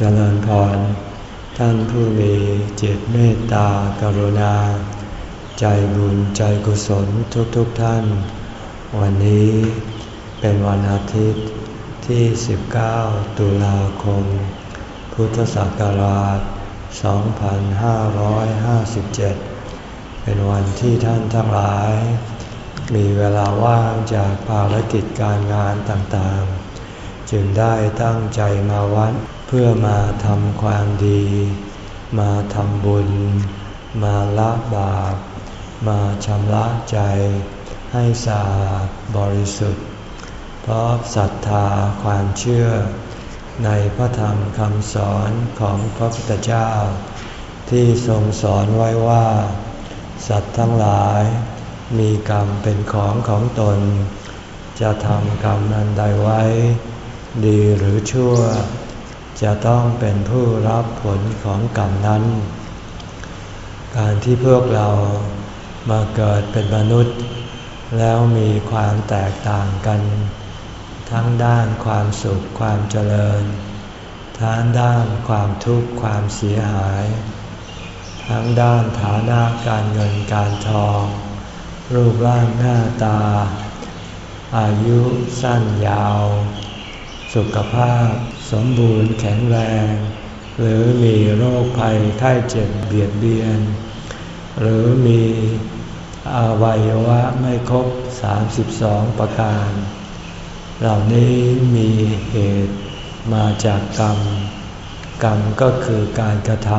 เจริญพร ท่านผู้มีจิตเมตตากรุณา ใจบุญใจกุศลทุกๆทท่าน วันนี้เป็นวันอาทิตย์ที่ 19 ตุลาคม พุทธศักราช 2557 เป็นวันที่ท่านทั้งหลาย มีเวลาว่างจากภารกิจการงานต่างๆ จึงได้ตั้งใจมาวัด เพื่อมาทำความดี มาทำบุญ มาละบาป มาชำระใจให้สะอาดบริสุทธิ์ เพราะศรัทธาความเชื่อ ในพระธรรมคำสอนของพระพุทธเจ้า ที่ทรงสอนไว้ว่า สัตว์ทั้งหลาย มีกรรมเป็นของของตน จะทำกรรมนันใดไว้ ดีหรือชั่ว จะต้องเป็นผู้รับผลของกรรมนั้น การที่พวกเรามาเกิดเป็นมนุษย์ แล้วมีความแตกต่างกัน ทั้งด้านความสุขความเจริญ ทั้งด้านความทุกข์ความเสียหาย ทั้งด้านฐานะการเงินการทอง รูปร่างหน้าตา อายุสั้นยาว สุขภาพ สมบูรณ์แข็งแรง หรือมีโรคภัยไข้เจ็บเบียดเบียน หรือมีอวัยวะไม่ครบ 32 ประการ เหล่านี้มีเหตุมาจากกรรม กรรมก็คือการกระท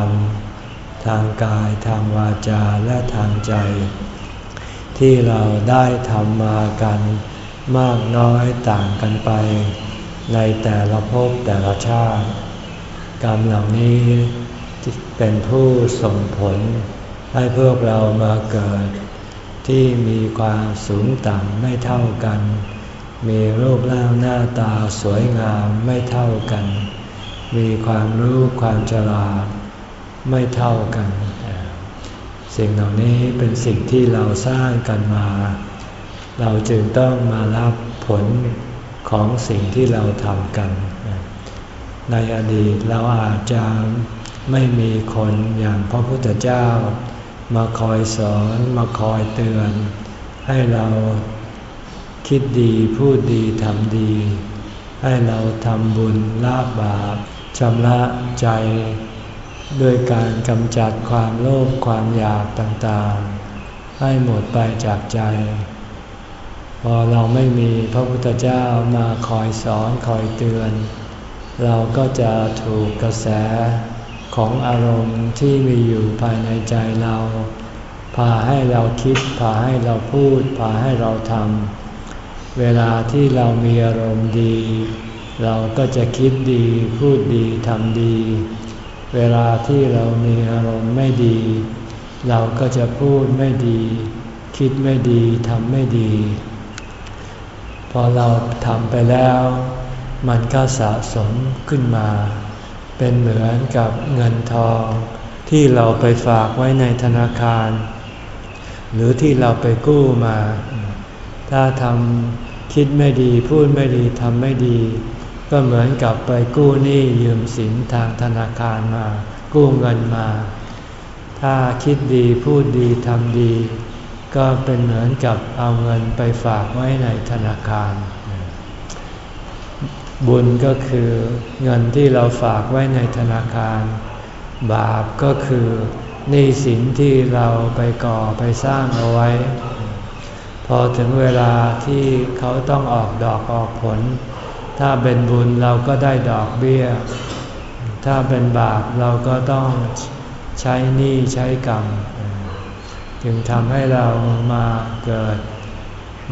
ำทางกายทางวาจาและทางใจ ที่เราได้ทำมากันมากน้อยต่างกันไป ในแต่ละภพแต่ละชาติ กรรมเหล่านี้เป็นผู้ส่งผล ให้พวกเรามาเกิด ที่มีความสูงต่ำไม่เท่ากัน มีรูปร่างหน้าตาสวยงามไม่เท่ากัน มีความรู้ความฉลาดไม่เท่ากัน สิ่งเหล่านี้เป็นสิ่งที่เราสร้างกันมา เราจึงต้องมารับผล ของสิ่งที่เราทำกัน ในอดีตเราอาจจะไม่มีคนอย่างพระพุทธเจ้า มาคอยสอนมาคอยเตือน ให้เราคิดดีพูดดีทำดี ให้เราทำบุญละบาปชำระใจด้วยการกำจัดความโลภความอยากต่างๆ ให้หมดไปจากใจ พอเราไม่มีพระพุทธเจ้ามาคอยสอนคอยเตือน เราก็จะถูกกระแสของอารมณ์ที่มีอยู่ภายในใจเรา พาให้เราคิด พาให้เราพูด พาให้เราทำเวลาที่เรามีอารมณ์ดี เราก็จะคิดดีพูดดีทำดี เวลาที่เรามีอารมณ์ไม่ดี เราก็จะพูดไม่ดี คิดไม่ดีทำไม่ดี พอเราทำไปแล้ว มันก็สะสมขึ้นมา เป็นเหมือนกับเงินทอง ที่เราไปฝากไว้ในธนาคาร หรือที่เราไปกู้มา ถ้าทำคิดไม่ดีพูดไม่ดีทำไม่ดี ก็เหมือนกับไปกู้หนี้ยืมสินทางธนาคารมา กู้เงินมา ถ้าคิดดีพูดดีทำดี ก็เป็นเหมือนกับเอาเงินไปฝากไว้ในธนาคาร บุญก็คือเงินที่เราฝากไว้ในธนาคาร บาปก็คือหนี้สินที่เราไปก่อไปสร้างเอาไว้ พอถึงเวลาที่เขาต้องออกดอกออกผล ถ้าเป็นบุญเราก็ได้ดอกเบี้ย ถ้าเป็นบาปเราก็ต้องใช้หนี้ใช้กรรม จึงทำให้เรามาเกิด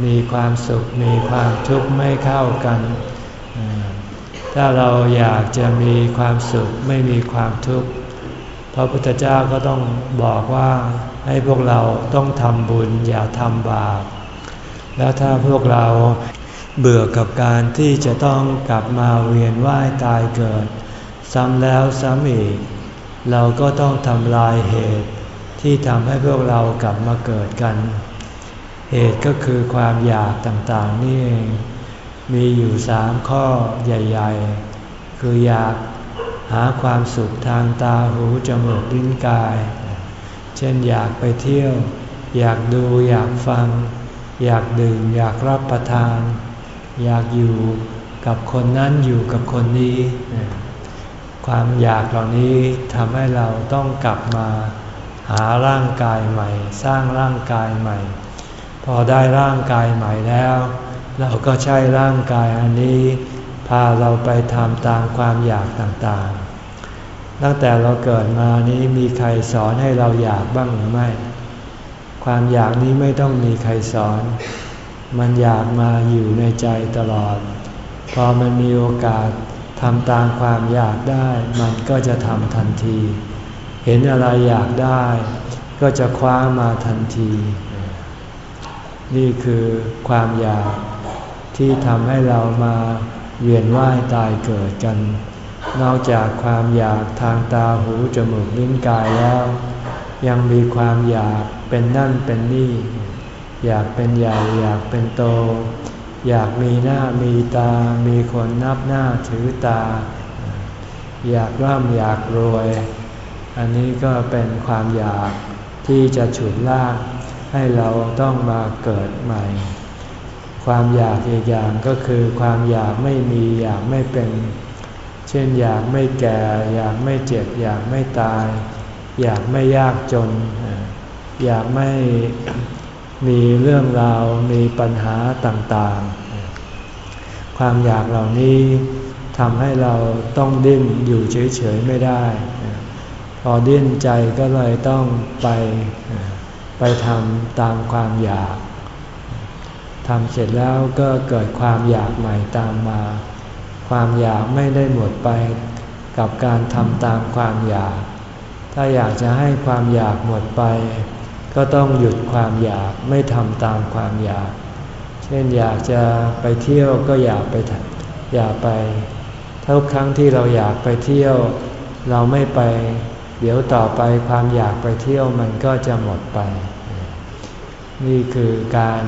มีความสุขมีความทุกข์ไม่เข้ากัน ถ้าเราอยากจะมีความสุขไม่มีความทุกข์พระพุทธเจ้าก็ต้องบอกว่าให้พวกเราต้องทำบุญอย่าทำบาป แล้วถ้าพวกเราเบื่อกับการที่จะต้องกลับมาเวียนว่ายตายเกิด ซ้ำแล้วซ้ำอีก เราก็ต้องทำลายเหตุ ที่ทำให้พวกเรากลับมาเกิดกัน เหตุก็คือความอยากต่างๆนี่ มีอยู่สามข้อใหญ่ ๆ คืออยากหาความสุขทางตาหูจมูกลิ้นกาย เช่นอยากไปเที่ยว อยากดูอยากฟัง อยากดื่มอยากรับประทาน อยากอยู่กับคนนั้นอยู่กับคนนี้ ความอยากเหล่านี้ทำให้เราต้องกลับมา หาร่างกายใหม่ สร้างร่างกายใหม่ พอได้ร่างกายใหม่แล้ว เราก็ใช้ร่างกายอันนี้ พาเราไปทำตามความอยากต่างๆ ตั้งแต่เราเกิดมานี้มีใครสอนให้เราอยากบ้างหรือไม่ ความอยากนี้ไม่ต้องมีใครสอน มันอยากมาอยู่ในใจตลอด พอมันมีโอกาสทำตามความอยากได้ มันก็จะทำทันที เห็นอะไรอยากได้ ก็จะคว้ามาทันที นี่คือความอยากที่ทำให้เรามาเวียนว่ายตายเกิดกัน นอกจากความอยากทางตาหูจมูกลิ้นกายแล้ว ยังมีความอยากเป็นนั่นเป็นนี่ อยากเป็นใหญ่อยากเป็นโต อยากมีหน้ามีตา มีคนนับหน้าถือตา อยากร่ำอยากรวย อันนี้ก็เป็นความอยากที่จะฉุดลากให้เราต้องมาเกิดใหม่ ความอยากอีกอย่างก็คือความอยากไม่มีอยากไม่เป็น เช่นอยากไม่แก่ อยากไม่เจ็บ อยากไม่ตาย อยากไม่ยากจน อยากไม่มีเรื่องราวมีปัญหาต่างๆ ความอยากเหล่านี้ทำให้เราต้องดิ้นอยู่เฉยๆไม่ได้ อดิ้นใจก็เลยต้องไปไปทำตามความอยากทำเสร็จแล้วก็เกิดความอยากใหม่ตามมา ความอยากไม่ได้หมดไปกับการทำตามความอยาก ถ้าอยากจะให้ความอยากหมดไป ก็ต้องหยุดความอยากไม่ทำตามความอยาก เช่นอยากจะไปเที่ยวก็อยากไปอยากไปทุกครั้งที่เราอยากไปเที่ยว เราไม่ไป เดี๋ยวต่อไปความอยากไปเที่ยวมันก็จะหมดไป นี่คือการ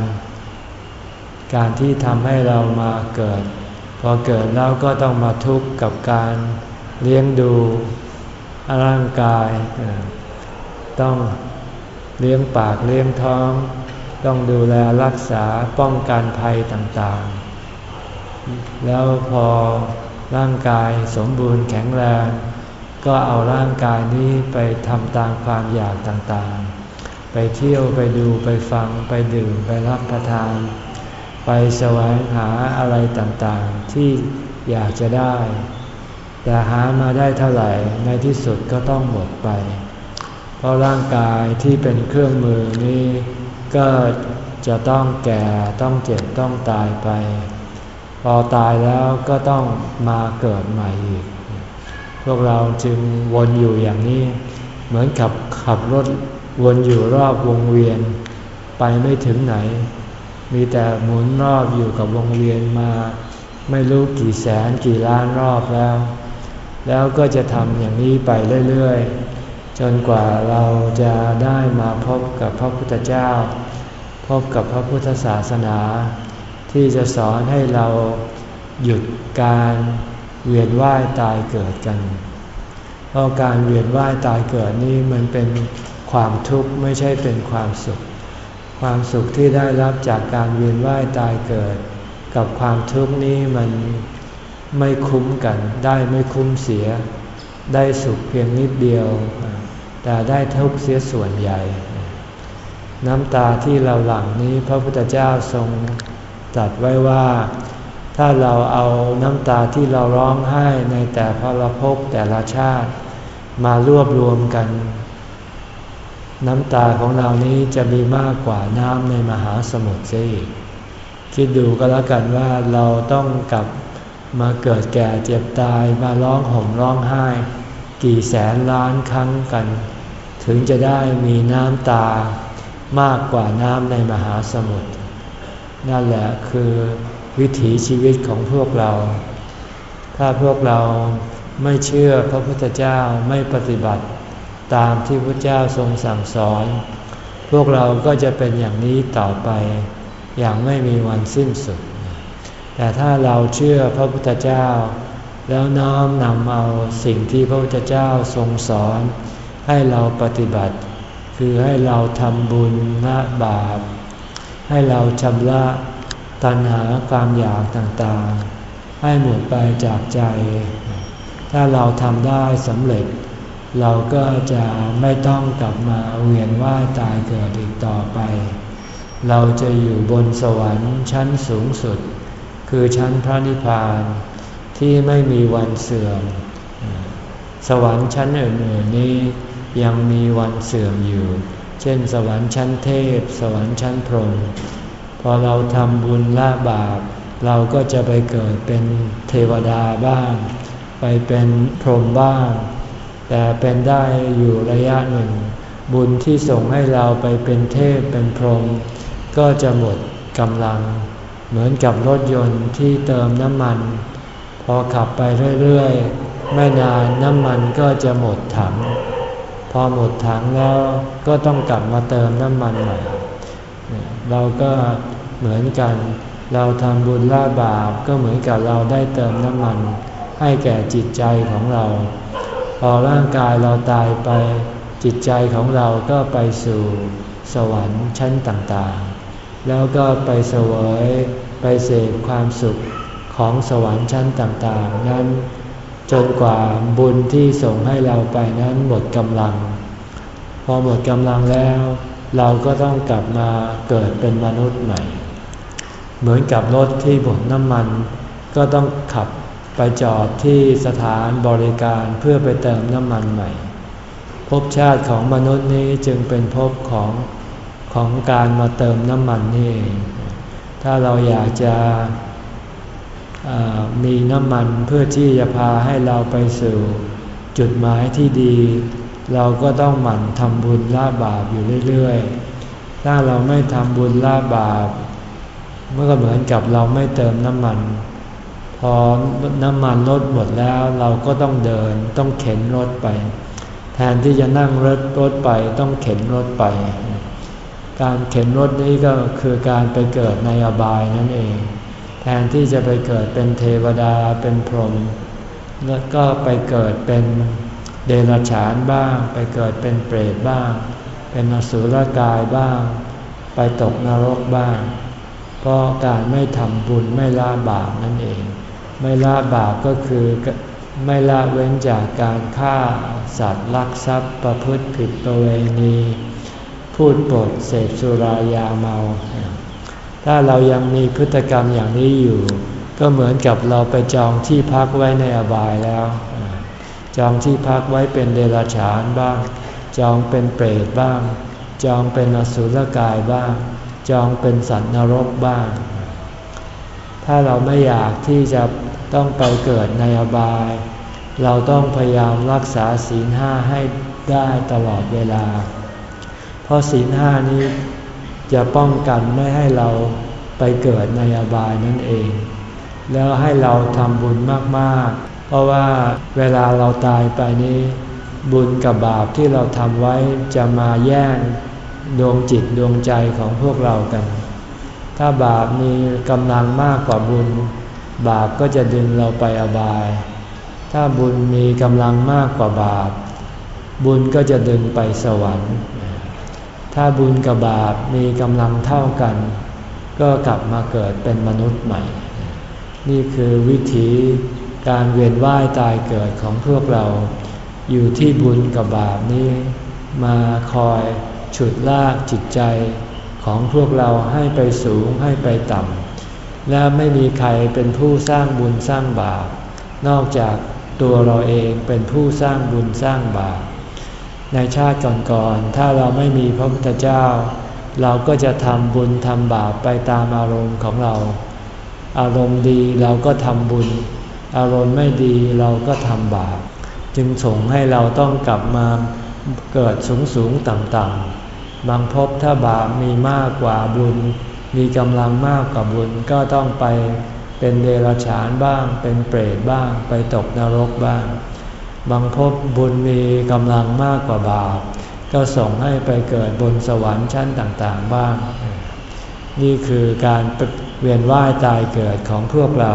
การที่ทำให้เรามาเกิด พอเกิดแล้วก็ต้องมาทุกข์กับการเลี้ยงดูร่างกาย ต้องเลี้ยงปากเลี้ยงท้อง ต้องดูแลรักษาป้องกันภัยต่างๆ แล้วพอร่างกายสมบูรณ์แข็งแรง ก็เอาร่างกายนี้ไปทำตามความอยากต่างๆ ไปเที่ยวไปดูไปฟังไปดื่มไปรับประทาน ไปแสวงหาอะไรต่างๆ ที่อยากจะได้ แต่หามาได้เท่าไหร่ในที่สุดก็ต้องหมดไป เพราะร่างกายที่เป็นเครื่องมือนี้ก็จะต้องแก่ต้องเจ็บต้องตายไป พอตายแล้วก็ต้องมาเกิดใหม่อีก วกเราจึงวนอยู่อย่างนี้ เหมือนกับขับรถวนอยู่รอบวงเวียน ไปไม่ถึงไหน มีแต่หมุนรอบอยู่กับวงเวียนมา ไม่รู้กี่แสนกี่ล้านรอบแล้ว แล้วก็จะทำอย่างนี้ไปเรื่อยๆ จนกว่าเราจะได้มาพบกับพระพุทธเจ้า พบกับพระพุทธศาสนา ที่จะสอนให้เราหยุดการ เวียนว่ายตายเกิดกันเพราะการเวียนว่ายตายเกิดนี่มันเป็นความทุกข์ไม่ใช่เป็นความสุข ความสุขที่ได้รับจากการเวียนว่ายตายเกิด กับความทุกข์นี้มันไม่คุ้มกันได้ไม่คุ้มเสีย ได้สุขเพียงนิดเดียว แต่ได้ทุกข์เสียส่วนใหญ่ น้ำตาที่เราหลั่งนี้พระพุทธเจ้าทรงตรัสไว้ว่า ถ้าเราเอาน้ำตาที่เราร้องไห้ในแต่พระภพแต่ละชาติ มารวบรวมกัน น้ำตาของเรานี้จะมีมากกว่าน้ำในมหาสมุทรเสีคิดดูก็แล้วกันว่าเราต้องกลับมาเกิดแก่เจ็บตายมาร้องห่มร้องไห้ กี่แสนล้านครั้งกัน ถึงจะได้มีน้ำตามากกว่าน้ำในมหาสมุทรนั่นแหละคือ วิถีชีวิตของพวกเรา ถ้าพวกเราไม่เชื่อพระพุทธเจ้าไม่ปฏิบัติ ตามที่พระเจ้าทรงสั่งสอน พวกเราก็จะเป็นอย่างนี้ต่อไป อย่างไม่มีวันสิ้นสุด แต่ถ้าเราเชื่อพระพุทธเจ้า แล้วน้อมนำเอาสิ่งที่พระพุทธเจ้าทรงสอน ให้เราปฏิบัติ คือให้เราทำบุญละบาปให้เราชำระ ตัณหาความอยากต่างๆ ให้หมดไปจากใจ ถ้าเราทำได้สำเร็จ เราก็จะไม่ต้องกลับมาเวียนว่ายตายเกิดอีกต่อไป เราจะอยู่บนสวรรค์ชั้นสูงสุด คือชั้นพระนิพพานที่ไม่มีวันเสื่อม สวรรค์ชั้นอื่นๆนี้ยังมีวันเสื่อมอยู่ เช่น สวรรค์ชั้นเทพ สวรรค์ชั้นพรหม พอเราทำบุญละบาป เราก็จะไปเกิดเป็นเทวดาบ้าง ไปเป็นพรหมบ้าง แต่เป็นได้อยู่ระยะหนึ่ง บุญที่ส่งให้เราไปเป็นเทพเป็นพรหมก็จะหมดกำลัง เหมือนกับรถยนต์ที่เติมน้ำมัน พอขับไปเรื่อยๆ ไม่นานน้ำมันก็จะหมดถัง พอหมดถังแล้วก็ต้องกลับมาเติมน้ำมันใหม่ เราก็เหมือนกัน เราทำบุญละบาปก็เหมือนกับเราได้เติมน้ำมัน ให้แก่จิตใจของเรา พอร่างกายเราตายไป จิตใจของเราก็ไปสู่สวรรค์ชั้นต่างๆ แล้วก็ไปเสวยไปเสพความสุขของสวรรค์ชั้นต่างๆ นั้น จนกว่าบุญที่ส่งให้เราไปนั้นหมดกำลัง พอหมดกำลังแล้ว เราก็ต้องกลับมาเกิดเป็นมนุษย์ใหม่ เหมือนกับรถที่บดน้ำมัน ก็ต้องขับไปจอดที่สถานบริการเพื่อไปเติมน้ำมันใหม่ ภพชาติของมนุษย์นี้จึงเป็นภพของของการมาเติมน้ำมันนี่ถ้าเราอยากจะมีน้ำมันเพื่อที่จะพาให้เราไปสู่จุดหมายที่ดี เราก็ต้องหมั่นทำบุญละบาปอยู่เรื่อยๆ ถ้าเราไม่ทำบุญละบาปเมื่อก็เหมือนกับเราไม่เติมน้ำมัน พอน้ำมันลดหมดแล้วเราก็ต้องเดินต้องเข็นรถไป แทนที่จะนั่งรถรถไปต้องเข็นรถไป การเข็นรถนี้ก็คือการไปเกิดในอบายนั่นเอง แทนที่จะไปเกิดเป็นเทวดาเป็นพรหมแล้วก็ไปเกิดเป็น เดรัจฉานบ้าง ไปเกิดเป็นเปรตบ้าง เป็นอสุรกายบ้าง ไปตกนรกบ้าง เพราะการไม่ทำบุญไม่ละบาปนั่นเอง ไม่ละบาปก็คือไม่ละเว้นจากการฆ่าสัตว์ลักทรัพย์ประพฤติผิดประเวณี พูดปดเสพสุรายาเมา ถ้าเรายังมีพฤติกรรมอย่างนี้อยู่ ก็เหมือนกับเราไปจองที่พักไว้ในอบายแล้ว จองที่พักไว้เป็นเดรัจฉานบ้าง จองเป็นเปรตบ้าง จองเป็นอสุรกายบ้าง จองเป็นสัตว์นรกบ้าง ถ้าเราไม่อยากที่จะต้องไปเกิดในอบาย เราต้องพยายามรักษาศีลห้าให้ได้ตลอดเวลา เพราะศีลห้านี้จะป้องกันไม่ให้เราไปเกิดในอบายนั่นเอง แล้วให้เราทำบุญมาก ๆ เพราะว่าเวลาเราตายไปนี้ บุญกับบาปที่เราทำไว้จะมาแย่งดวงจิตดวงใจของพวกเรากัน ถ้าบาปมีกำลังมากกว่าบุญ บาปก็จะดึงเราไปอบาย ถ้าบุญมีกำลังมากกว่าบาป บุญก็จะดึงไปสวรรค์ ถ้าบุญกับบาปมีกำลังเท่ากัน ก็กลับมาเกิดเป็นมนุษย์ใหม่ นี่คือวิธี การเวียนว่ายตายเกิดของพวกเรา อยู่ที่บุญกับบาปนี้ มาคอยฉุดลากจิตใจของพวกเราให้ไปสูงให้ไปต่ำและไม่มีใครเป็นผู้สร้างบุญสร้างบาปนอกจากตัวเราเองเป็นผู้สร้างบุญสร้างบาปในชาติก่อนๆถ้าเราไม่มีพระพุทธเจ้า เราก็จะทำบุญทำบาปไปตามอารมณ์ของเรา อารมณ์ดีเราก็ทำบุญ อารมณ์ไม่ดีเราก็ทำบาปจึงส่งให้เราต้องกลับมาเกิดสูงสูงต่ำต่ำบางพบถ้าบาปมีมากกว่าบุญ มีกำลังมากกว่าบุญก็ต้องไปเป็นเดรัจฉานบ้าง เป็นเปรตบ้าง ไปตกนรกบ้าง บางพบบุญมีกำลังมากกว่าบาป ก็ส่งให้ไปเกิดบนสวรรค์ชั้นต่างๆบ้าง นี่คือการเวียนว่ายตายเกิดของพวกเรา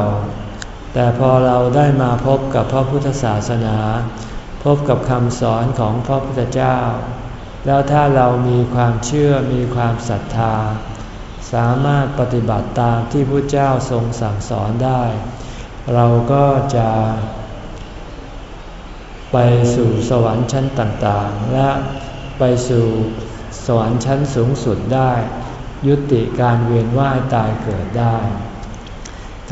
แต่พอเราได้มาพบกับพระพุทธศาสนา พบกับคำสอนของพระพุทธเจ้า แล้วถ้าเรามีความเชื่อมีความศรัทธา สามารถปฏิบัติตามที่พระเจ้าทรงสั่งสอนได้ เราก็จะไปสู่สวรรค์ชั้นต่างๆ และไปสู่สวรรค์ชั้นสูงสุดได้ ยุติการเวียนว่ายตายเกิดได้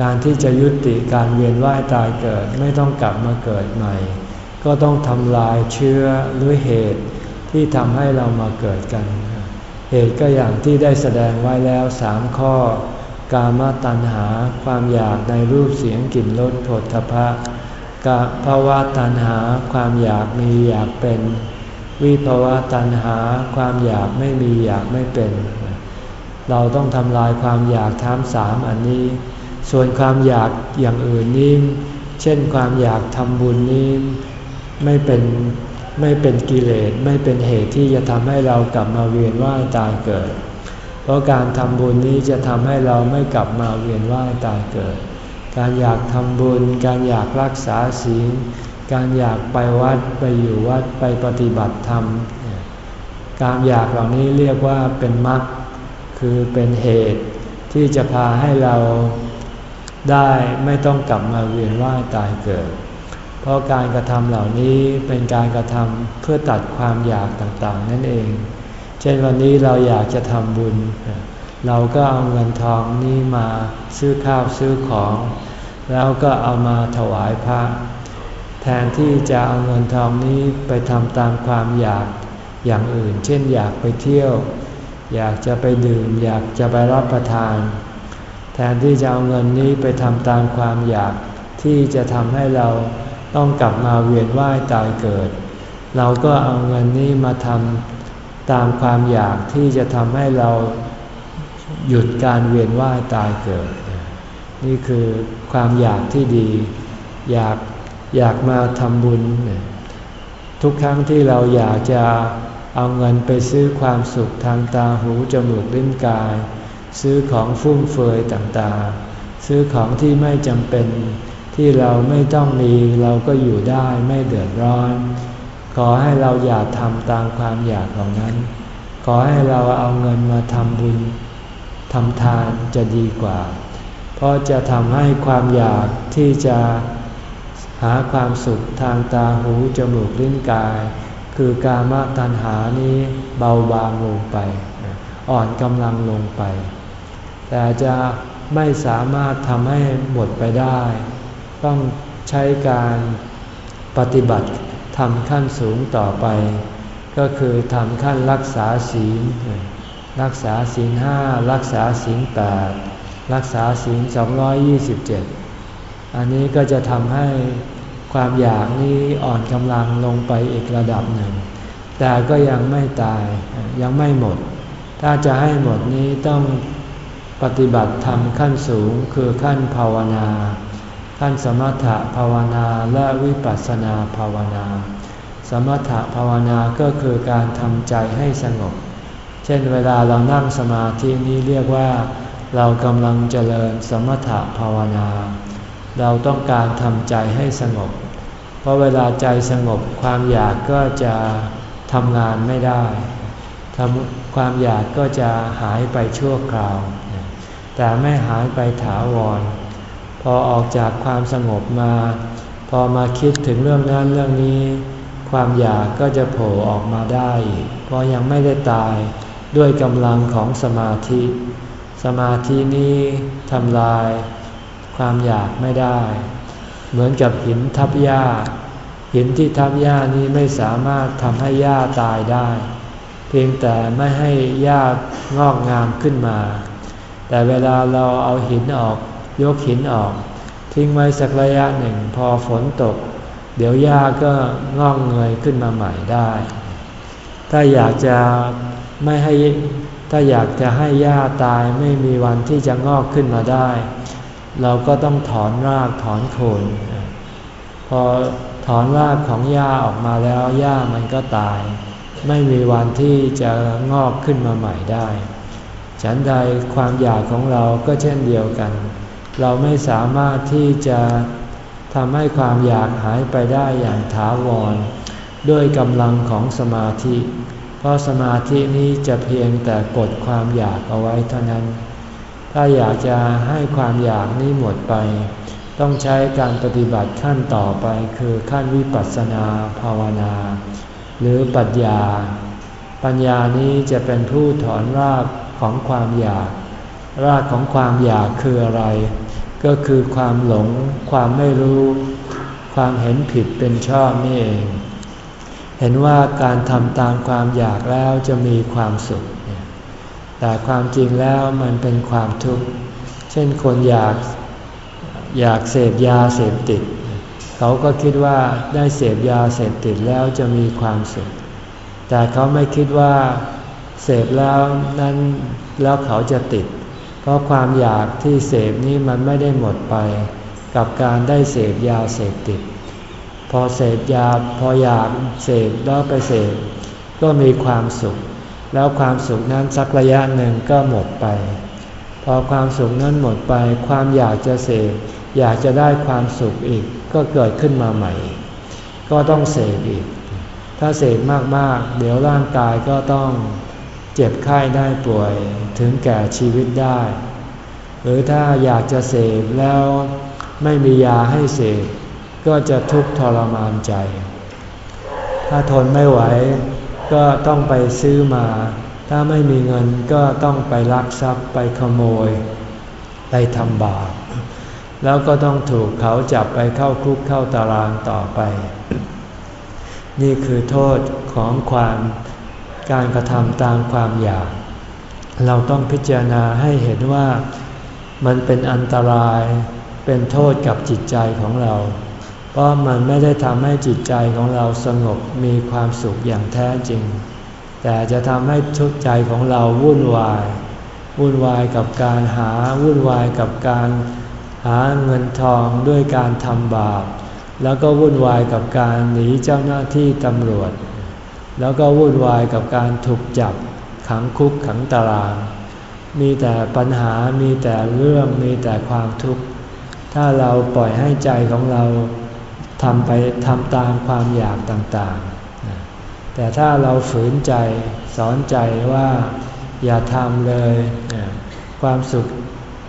การที่จะยุติการเวียนว่ายตายเกิดไม่ต้องกลับมาเกิดใหม่ ก็ต้องทำลายเชื้อหรือเหตุที่ทำให้เรามาเกิดกัน เหตุก็อย่างที่ได้แสดงไว้แล้วสามข้อ กามตัณหาความอยากในรูปเสียงกลิ่นรสผลทพะกะภาวะตัณหาความอยากมีอยากเป็น วิภาวะตัณหาความอยากไม่มีอยากไม่เป็น เราต้องทำลายความอยากทั้งสามอันนี้ ส่วนความอยากอย่างอื่นนี้เช่นความอยากทำบุญนี้ไม่เป็นไม่เป็นกิเลสไม่เป็นเหตุที่จะทำให้เรากลับมาเวียนว่ายตายเกิด เพราะการทำบุญนี้จะทำให้เราไม่กลับมาเวียนว่ายตายเกิด การอยากทำบุญ การอยากรักษาศีล การอยากไปวัดไปอยู่วัดไปปฏิบัติธรรม การอยากเหล่านี้เรียกว่าเป็นมรรคคือเป็นเหตุที่จะพาให้เรา ได้ไม่ต้องกลับมาเวียนว่ายตายเกิด เพราะการกระทำเหล่านี้เป็นการกระทำเพื่อตัดความอยากต่างๆ นั่นเอง เช่นวันนี้เราอยากจะทำบุญ เราก็เอาเงินทองนี้มาซื้อข้าวซื้อของ แล้วก็เอามาถวายพระแทนที่จะเอาเงินทองนี้ไปทำตามความอยากอย่างอื่น เช่นอยากไปเที่ยว อยากจะไปดื่ม อยากจะไปรับประทาน แทนที่จะเอาเงินนี้ไปทำตามความอยากที่จะทำให้เราต้องกลับมาเวียนว่ายตายเกิด เราก็เอาเงินนี้มาทำตามความอยากที่จะทำให้เราหยุดการเวียนว่ายตายเกิด นี่คือความอยากที่ดี อยากอยากมาทำบุญ ทุกครั้งที่เราอยากจะเอาเงินไปซื้อความสุขทางตาหูจมูกลิ้นกาย ซื้อของฟุ่มเฟือยต่างๆ ซื้อของที่ไม่จำเป็นที่เราไม่ต้องมีเราก็อยู่ได้ไม่เดือดร้อน ขอให้เราอย่าทำตามความอยากเหล่านั้น ขอให้เราเอาเงินมาทำบุญทำทานจะดีกว่า เพราะจะทำให้ความอยากที่จะหาความสุขทางตาหูจมูกลิ้นกาย คือการมาตัณหานี้เบาบางลงไป อ่อนกำลังลงไป แต่จะไม่สามารถทำให้หมดไปได้ ต้องใช้การปฏิบัติทำขั้นสูงต่อไป ก็คือทำขั้นรักษาศีล รักษาศีลห้ารักษาศีลแปดรักษาศีลสองร้อยยี่สิบเจ็ดอันนี้ก็จะทำให้ความอยากนี้อ่อนกำลังลงไปอีกระดับหนึ่ง แต่ก็ยังไม่ตายยังไม่หมด ถ้าจะให้หมดนี้ต้อง ปฏิบัติธรรมขั้นสูงคือขั้นภาวนา ขั้นสมถะภาวนาและวิปัสสนาภาวนา สมถะภาวนาก็คือการทำใจให้สงบ เช่นเวลาเรานั่งสมาธินี้เรียกว่า เรากำลังเจริญสมถะภาวนา เราต้องการทำใจให้สงบ เพราะเวลาใจสงบความอยากก็จะทำงานไม่ได้ทำความอยากก็จะหายไปชั่วคราว แต่ไม่หายไปถาวร พอออกจากความสงบมา พอมาคิดถึงเรื่องนั้นเรื่องนี้ ความอยากก็จะโผล่ออกมาได้ เพราะยังไม่ได้ตายด้วยกำลังของสมาธิ สมาธินี้ทำลาย ความอยากไม่ได้ เหมือนกับหินทับหญ้า หินที่ทับหญ้านี้ไม่สามารถทำให้หญ้าตายได้ เพียงแต่ไม่ให้หญ้างอกงามขึ้นมา แต่เวลาเราเอาหินออก ยกหินออก ทิ้งไว้สักระยะหนึ่งพอฝนตก เดี๋ยวหญ้าก็งอกเงยขึ้นมาใหม่ได้ ถ้าอยากจะไม่ให้ถ้าอยากจะให้หญ้าตายไม่มีวันที่จะงอกขึ้นมาได้ เราก็ต้องถอนรากถอนโคนพอถอนรากของหญ้าออกมาแล้วหญ้ามันก็ตาย ไม่มีวันที่จะงอกขึ้นมาใหม่ได้ ฉันใดความอยากของเราก็เช่นเดียวกัน เราไม่สามารถที่จะทำให้ความอยากหายไปได้อย่างถาวร ด้วยกำลังของสมาธิ เพราะสมาธินี้จะเพียงแต่กดความอยากเอาไว้เท่านั้น ถ้าอยากจะให้ความอยากนี้หมดไป ต้องใช้การปฏิบัติขั้นต่อไปคือขั้นวิปัสสนาภาวนา หรือปัญญา ปัญญานี้จะเป็นผู้ถอนราก ของความอยาก รากของความอยากคืออะไร ก็คือความหลง ความไม่รู้ ความเห็นผิดเป็นชอบนี่เอง เห็นว่าการทำตามความอยากแล้วจะมีความสุข แต่ความจริงแล้วมันเป็นความทุกข์ เช่นคนอยากอยากเสพยาเสพติด เขาก็คิดว่าได้เสพยาเสพติดแล้วจะมีความสุข แต่เขาไม่คิดว่า เสพแล้วนั้นแล้วเขาจะติด เพราะความอยากที่เสพนี้มันไม่ได้หมดไป กับการได้เสพยาเสพติด พอเสพยาพออยากเสพแล้วไปเสพก็มีความสุข แล้วความสุขนั้นสักระยะหนึ่งก็หมดไป พอความสุขนั้นหมดไป ความอยากจะเสพอยากจะได้ความสุขอีกก็เกิดขึ้นมาใหม่ ก็ต้องเสพอีก ถ้าเสพมากๆ เดี๋ยวร่างกายก็ต้อง เจ็บไข้ได้ป่วยถึงแก่ชีวิตได้ หรือถ้าอยากจะเสพแล้วไม่มียาให้เสพก็จะทุกข์ทรมานใจ ถ้าทนไม่ไหวก็ต้องไปซื้อมา ถ้าไม่มีเงินก็ต้องไปลักทรัพย์ไปขโมย ไปทำบาป แล้วก็ต้องถูกเขาจับไปเข้าคุกเข้าตารางต่อไป นี่คือโทษของความ การกระทำตามความอยาก เราต้องพิจารณาให้เห็นว่ามันเป็นอันตรายเป็นโทษกับจิตใจของเรา เพราะมันไม่ได้ทำให้จิตใจของเราสงบมีความสุขอย่างแท้จริง แต่จะทำให้ชุดใจของเราวุ่นวาย วุ่นวายกับการหาวุ่นวายกับการหาเงินทองด้วยการทำบาป แล้วก็วุ่นวายกับการหนีเจ้าหน้าที่ตำรวจ แล้วก็วุ่นวายกับการถูกจับขังคุกขังตาราง มีแต่ปัญหามีแต่เรื่องมีแต่ความทุกข์ ถ้าเราปล่อยให้ใจของเราทำไปทำตามความอยากต่างๆ แต่ถ้าเราฝืนใจสอนใจว่าอย่าทำเลย ความสุข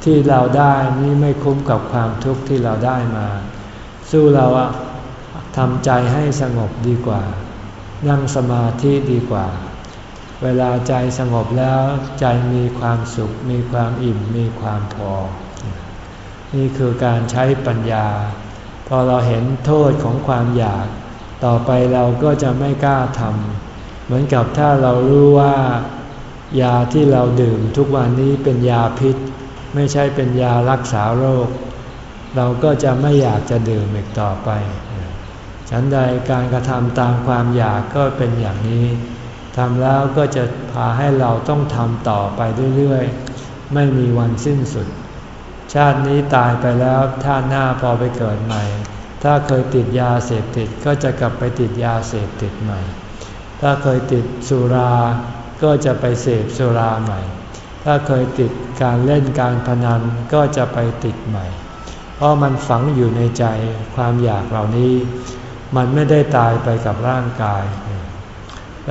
ที่เราได้นี่ไม่คุ้มกับความทุกข์ที่เราได้มา สู้เราทำใจให้สงบดีกว่า นั่งสมาธิดีกว่า เวลาใจสงบแล้วใจมีความสุข มีความอิ่ม มีความพอ นี่คือการใช้ปัญญา พอเราเห็นโทษของความอยาก ต่อไปเราก็จะไม่กล้าทำเหมือนกับถ้าเรารู้ว่ายาที่เราดื่มทุกวันนี้เป็นยาพิษ ไม่ใช่เป็นยารักษาโรค เราก็จะไม่อยากจะดื่มอีกต่อไป ฉันใดการกระทำตามความอยากก็เป็นอย่างนี้ทำแล้วก็จะพาให้เราต้องทำต่อไปเรื่อยๆ ไม่มีวันสิ้นสุด ชาตินี้ตายไปแล้วชาติหน้าพอไปเกิดใหม่ ถ้าเคยติดยาเสพติดก็จะกลับไปติดยาเสพติดใหม่ ถ้าเคยติดสุราก็จะไปเสพสุราใหม่ ถ้าเคยติดการเล่นการพนันก็จะไปติดใหม่ เพราะมันฝังอยู่ในใจความอยากเหล่านี้ มันไม่ได้ตายไปกับร่างกาย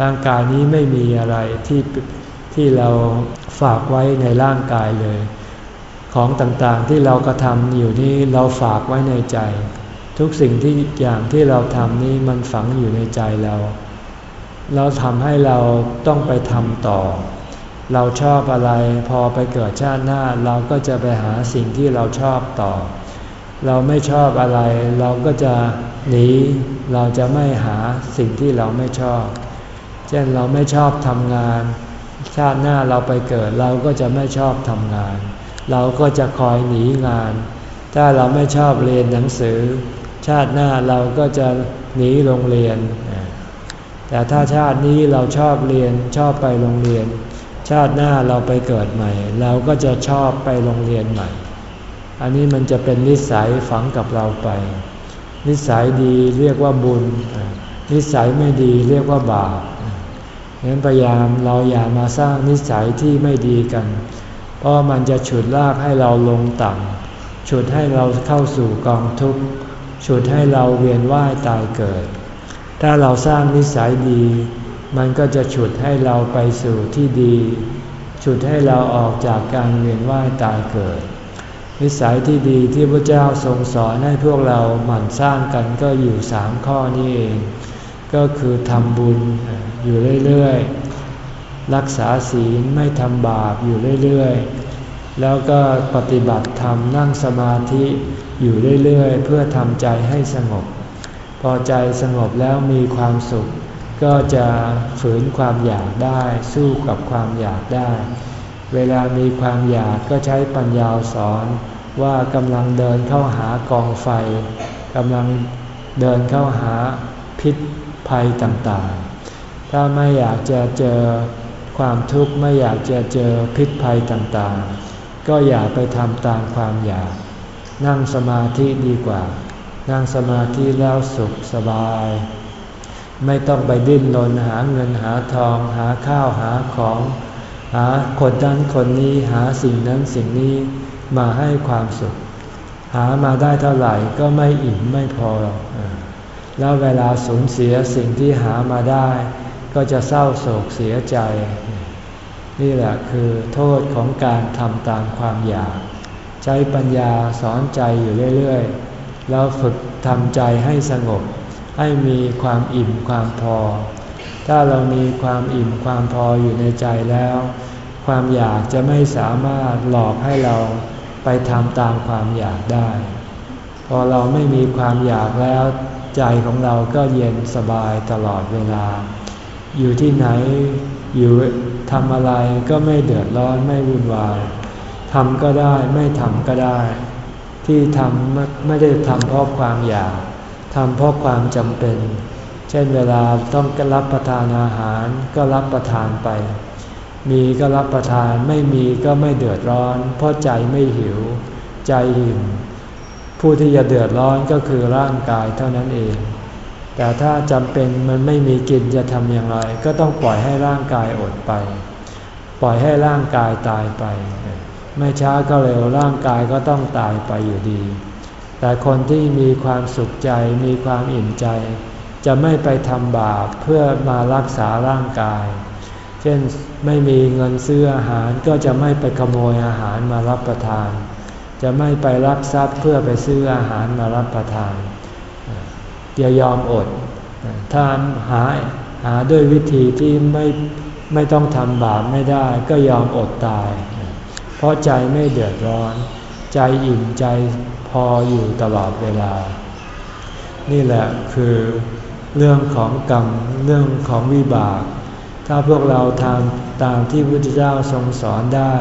ร่างกายนี้ไม่มีอะไรที่ที่เราฝากไว้ในร่างกายเลย ของต่างๆที่เรากระทำอยู่นี่เราฝากไว้ในใจ ทุกสิ่งที่อย่างที่เราทำนี้มันฝังอยู่ในใจเรา เราทำให้เราต้องไปทำต่อ เราชอบอะไรพอไปเกิดชาติหน้า เราก็จะไปหาสิ่งที่เราชอบต่อ เราไม่ชอบอะไร เราก็จะหนีเราจะไม่หาสิ่งที่เราไม่ชอบ เช่นเราไม่ชอบทำงาน ชาติหน้าเราไปเกิดเราก็จะไม่ชอบทำงาน เราก็จะคอยหนีงาน ถ้าเราไม่ชอบเรียนหนังสือ ชาติหน้าเราก็จะหนีโรงเรียน แต่ถ้าชาตินี้เราชอบเรียนชอบไปโรงเรียน ชาติหน้าเราไปเกิดใหม่ เราก็จะชอบไปโรงเรียนใหม่ อันนี้มันจะเป็นนิสัยฝังกับเราไป นิสัยดีเรียกว่าบุญ นิสัยไม่ดีเรียกว่าบาปฉะนั้นพยายามเราอย่ามาสร้างนิสัยที่ไม่ดีกัน เพราะมันจะฉุดลากให้เราลงต่ำฉุดให้เราเข้าสู่กองทุกข์ฉุดให้เราเวียนว่ายตายเกิด ถ้าเราสร้างนิสัยดี มันก็จะฉุดให้เราไปสู่ที่ดี ฉุดให้เราออกจากการเวียนว่ายตายเกิด นิสัยที่ดีที่พระเจ้าทรงสอนให้พวกเราหมั่นสร้างกันก็อยู่สามข้อนี้เอง ก็คือทำบุญอยู่เรื่อยๆ รักษาศีลไม่ทำบาปอยู่เรื่อยๆ แล้วก็ปฏิบัติธรรมนั่งสมาธิอยู่เรื่อยๆ เพื่อทำใจให้สงบ พอใจสงบแล้วมีความสุข ก็จะฝืนความอยากได้สู้กับความอยากได้ เวลามีความอยากก็ใช้ปัญญาสอน ว่ากำลังเดินเข้าหากองไฟกำลังเดินเข้าหาพิษภัยต่างๆ ถ้าไม่อยากจะเจอความทุกข์ไม่อยากจะเจอพิษภัยต่างๆ ก็อย่าไปทำตามความอยาก นั่งสมาธิดีกว่า นั่งสมาธิแล้วสุขสบาย ไม่ต้องไปดิ้นรนหาเงินหาทอง หาข้าวหาของ หาคนนั้นคนนี้หาสิ่งนั้นสิ่งนี้ มาให้ความสุข หามาได้เท่าไหร่ก็ไม่อิ่มไม่พอ แล้วเวลาสูญเสียสิ่งที่หามาได้ ก็จะเศร้าโศกเสียใจ นี่แหละคือโทษของการทำตามความอยาก ใช้ปัญญาสอนใจอยู่เรื่อยๆ แล้วฝึกทำใจให้สงบ ให้มีความอิ่มความพอ ถ้าเรามีความอิ่มความพออยู่ในใจแล้วความอยากจะไม่สามารถหลอกให้เรา ไปทำตามความอยากได้ พอเราไม่มีความอยากแล้ว ใจของเราก็เย็นสบายตลอดเวลา อยู่ที่ไหนอยู่ทำอะไรก็ไม่เดือดร้อนไม่วุ่นวายทำก็ได้ไม่ทำก็ได้ ที่ทำไม่ได้ทำเพราะความอยากทำเพราะความจำเป็น เช่นเวลาต้องรับประทานอาหารก็รับประทานไป มีก็รับประทานไม่มีก็ไม่เดือดร้อน เพราะใจไม่หิว ใจหิมผู้ที่จะเดือดร้อนก็คือร่างกายเท่านั้นเอง แต่ถ้าจำเป็นมันไม่มีกินจะทำอย่างไร ก็ต้องปล่อยให้ร่างกายอดไป ปล่อยให้ร่างกายตายไป ไม่ช้าก็เร็วร่างกายก็ต้องตายไปอยู่ดี แต่คนที่มีความสุขใจมีความอิ่มใจ จะไม่ไปทำบาปเพื่อมารักษาร่างกาย เช่น ไม่มีเงินซื้ออาหารก็จะไม่ไปขโมยอาหารมารับประทาน จะไม่ไปรักทรัพย์เพื่อไปซื้ออาหารมารับประทานจะยอมอดถ้าหาหาด้วยวิธีที่ไม่ไม่ต้องทำบาปไม่ได้ก็ยอมอดตาย เพราะใจไม่เดือดร้อน ใจอิ่มใจพออยู่ตลอดเวลา นี่แหละคือเรื่องของกรรมเรื่องของวิบาก ถ้าพวกเราทำตามที่พระพุทธเจ้าทรงสอนได้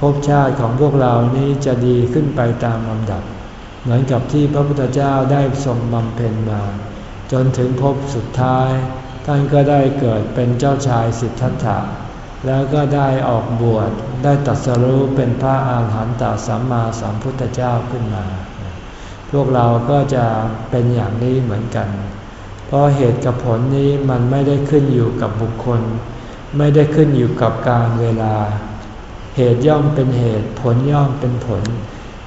ภพชาติของพวกเรานี้จะดีขึ้นไปตามลำดับ เหมือนกับที่พระพุทธเจ้าได้ทรงบำเพ็ญมา จนถึงภพสุดท้าย ท่านก็ได้เกิดเป็นเจ้าชายสิทธัตถะแล้วก็ได้ออกบวชได้ตัดสรู้เป็นพระอาหารหันตสัมมาสัมพุทธเจ้าขึ้นมา พวกเราก็จะเป็นอย่างนี้เหมือนกัน เพราะเหตุกับผลนี้มันไม่ได้ขึ้นอยู่กับบุคคล ไม่ได้ขึ้นอยู่กับการเวลา เหตุย่อมเป็นเหตุผลย่อมเป็นผล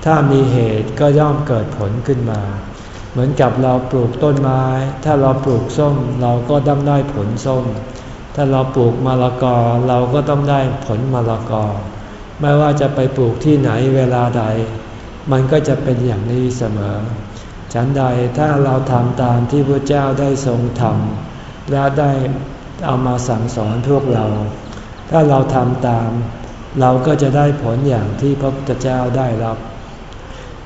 ถ้ามีเหตุก็ย่อมเกิดผลขึ้นมา เหมือนกับเราปลูกต้นไม้ ถ้าเราปลูกส้มเราก็ต้องได้ผลส้ม ถ้าเราปลูกมะละกอเราก็ต้องได้ผลมะละกอ ไม่ว่าจะไปปลูกที่ไหนเวลาใด มันก็จะเป็นอย่างนี้เสมอ ฉันใดถ้าเราทำตามที่พระเจ้าได้ทรงทำและได้เอามาสั่งสอนพวกเรา ถ้าเราทำตาม เราก็จะได้ผลอย่างที่พระพุทธเจ้าได้รับ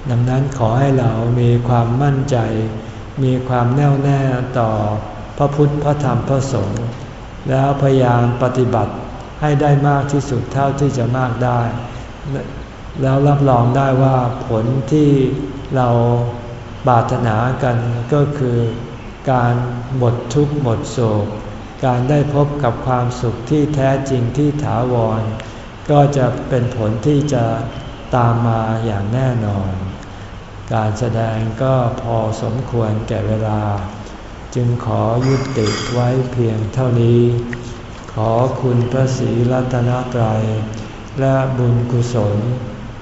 ดังนั้นขอให้เรามีความมั่นใจ มีความแน่วแน่ต่อพระพุทธพระธรรมพระสงฆ์แล้วพยายามปฏิบัติให้ได้มากที่สุดเท่าที่จะมากได้ แล้วรับรองได้ว่าผลที่เรา บาถนากันก็คือการหมดทุกข์หมดโศก การได้พบกับความสุขที่แท้จริงที่ถาวร ก็จะเป็นผลที่จะตามมาอย่างแน่นอน การแสดงก็พอสมควรแก่เวลา จึงขอยุติไว้เพียงเท่านี้ ขอคุณพระศรีรัตนตรัย และบุญกุศล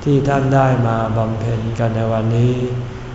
ที่ท่านได้มาบำเพ็ญกันในวันนี้